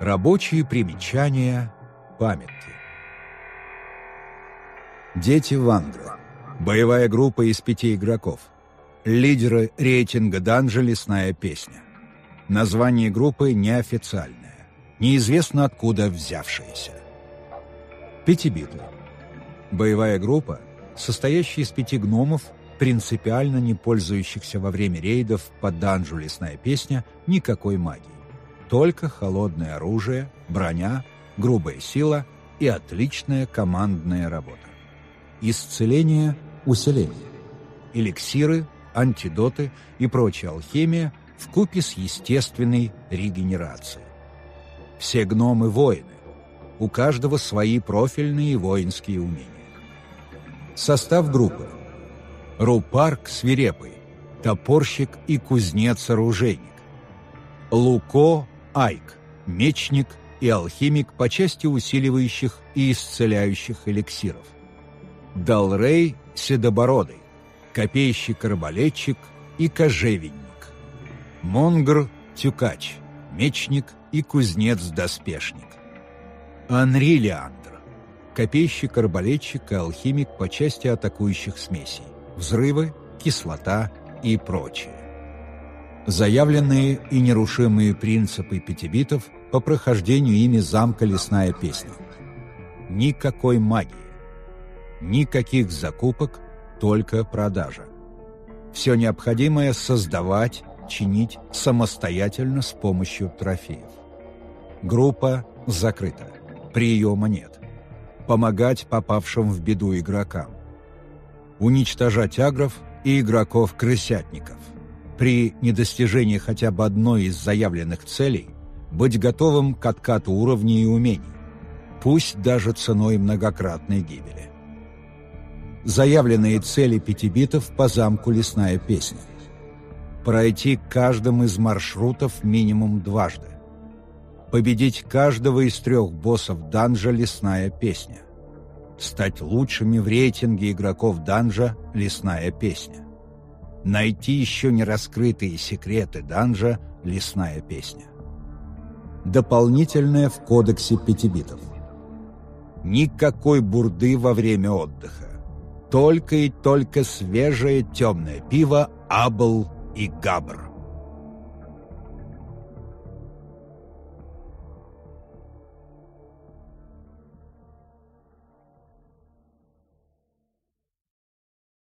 Рабочие примечания, памятки. Дети Вандра. Боевая группа из пяти игроков. Лидеры рейтинга данжа «Лесная песня». Название группы неофициальное. Неизвестно откуда взявшееся. Пятибиты. Боевая группа, состоящая из пяти гномов, принципиально не пользующихся во время рейдов по данжу «Лесная песня» никакой магией. Только холодное оружие, броня, грубая сила и отличная командная работа. Исцеление, усиление. Эликсиры, антидоты и прочая алхимия в купе с естественной регенерацией. Все гномы – воины. У каждого свои профильные воинские умения. Состав группы. Рупарк – свирепый, топорщик и кузнец-оружейник. Луко Айк, мечник и алхимик по части усиливающих и исцеляющих эликсиров. Далрей Седобородый, копейщик-арбалетчик и кожевенник. Монгр Тюкач, мечник и кузнец-доспешник. Анри Леандр, копейщик-арбалетчик и алхимик по части атакующих смесей, взрывы, кислота и прочее заявленные и нерушимые принципы пятибитов по прохождению ими замка «Лесная песня». Никакой магии, никаких закупок, только продажа. Все необходимое создавать, чинить самостоятельно с помощью трофеев. Группа закрыта, приема нет. Помогать попавшим в беду игрокам. Уничтожать агров и игроков-крысятников – при недостижении хотя бы одной из заявленных целей быть готовым к откату уровней и умений, пусть даже ценой многократной гибели. Заявленные цели пятибитов по замку «Лесная песня». Пройти каждым из маршрутов минимум дважды. Победить каждого из трех боссов данжа «Лесная песня». Стать лучшими в рейтинге игроков данжа «Лесная песня» найти еще не раскрытые секреты данжа «Лесная песня». Дополнительное в кодексе пятибитов. Никакой бурды во время отдыха. Только и только свежее темное пиво «Абл» и «Габр».